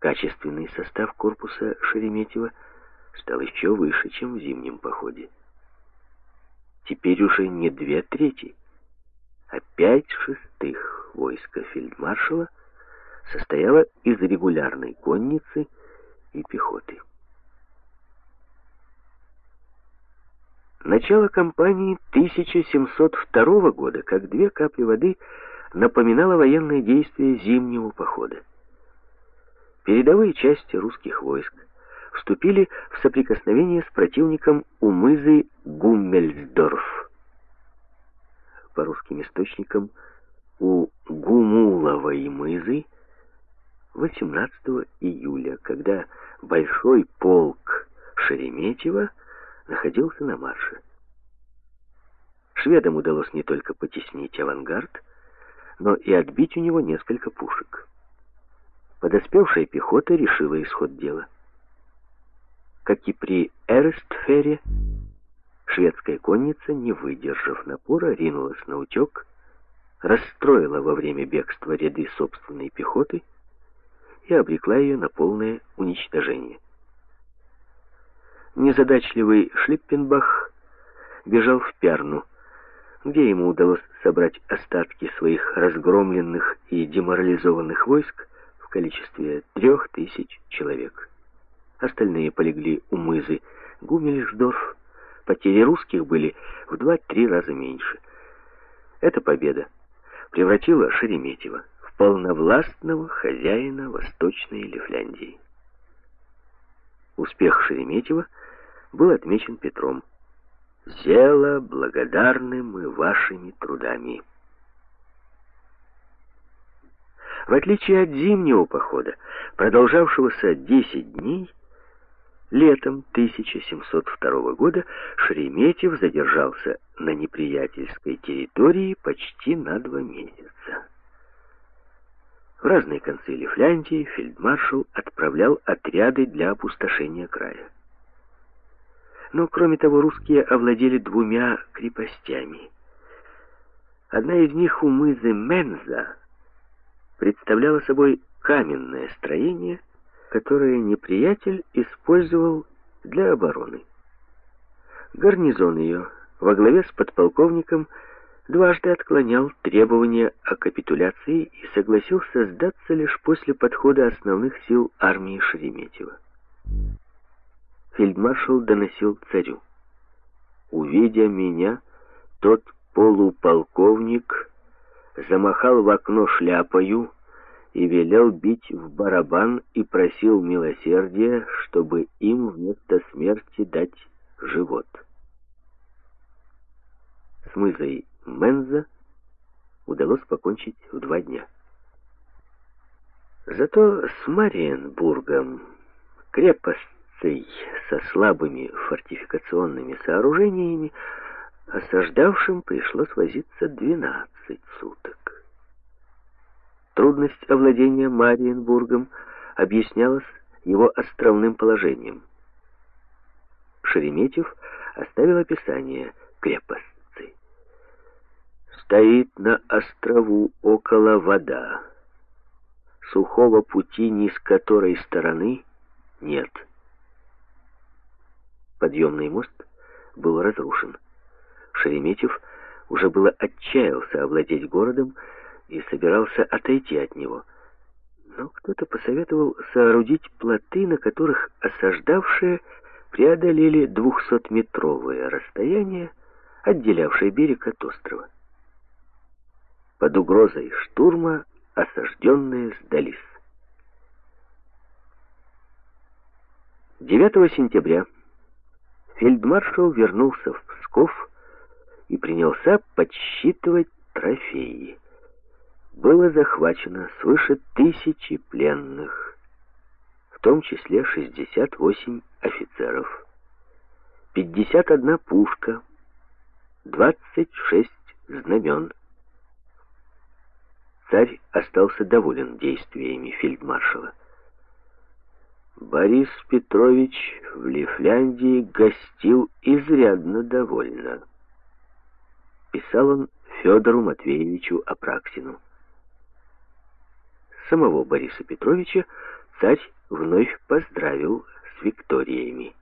Качественный состав корпуса Шереметьева стал еще выше, чем в зимнем походе. Теперь уже не две трети, а пять шестых войска фельдмаршала состояло из регулярной конницы и пехоты. Начало кампании 1702 года, как две капли воды, напоминало военные действия зимнего похода. Передовые части русских войск вступили в соприкосновение с противником у мызы Гуммельсдорф. По русским источникам у Гумуловой мызы 18 июля, когда большой полк Шереметьева находился на марше. Шведам удалось не только потеснить авангард, но и отбить у него несколько пушек. Подоспевшая пехота решила исход дела. Как и при Эрстфере, шведская конница, не выдержав напора, ринулась на утек, расстроила во время бегства ряды собственной пехоты и обрекла ее на полное уничтожение. Незадачливый Шлиппенбах бежал в Пярну, где ему удалось собрать остатки своих разгромленных и деморализованных войск количестве трех тысяч человек. Остальные полегли у мызы Гумельсдорф. Потери русских были в два-три раза меньше. Эта победа превратила Шереметьево в полновластного хозяина Восточной Лифляндии. Успех Шереметьева был отмечен Петром. «Зело благодарны мы вашими трудами». В отличие от зимнего похода, продолжавшегося 10 дней, летом 1702 года Шереметьев задержался на неприятельской территории почти на два месяца. В разные концы Лифляндии фельдмаршал отправлял отряды для опустошения края. Но, кроме того, русские овладели двумя крепостями. Одна из них у мызы Менза представляла собой каменное строение, которое неприятель использовал для обороны. Гарнизон ее во главе с подполковником дважды отклонял требования о капитуляции и согласился сдаться лишь после подхода основных сил армии Шереметьева. Фельдмаршал доносил царю. «Увидя меня, тот полуполковник замахал в окно шляпою и велел бить в барабан и просил милосердия, чтобы им вместо смерти дать живот. С мызой Менза удалось покончить в два дня. Зато с Мариенбургом, крепостцей со слабыми фортификационными сооружениями, осаждавшим пришлось возиться 12 суток. Трудность овладения Мариенбургом объяснялась его островным положением. Шереметьев оставил описание крепостцы. Стоит на острову около вода. Сухого пути ни с которой стороны нет. Подъемный мост был разрушен. Шереметьев уже было отчаялся овладеть городом и собирался отойти от него. Но кто-то посоветовал соорудить плоты, на которых осаждавшие преодолели двухсотметровое расстояние, отделявшее берег от острова. Под угрозой штурма осажденные сдались. 9 сентября фельдмаршал вернулся в Псков и принялся подсчитывать трофеи. Было захвачено свыше тысячи пленных, в том числе 68 офицеров, 51 пушка, 26 знамен. Царь остался доволен действиями фельдмаршала. Борис Петрович в Лифляндии гостил изрядно довольно писал он Федору Матвеевичу Апраксину. Самого Бориса Петровича царь вновь поздравил с Викториями.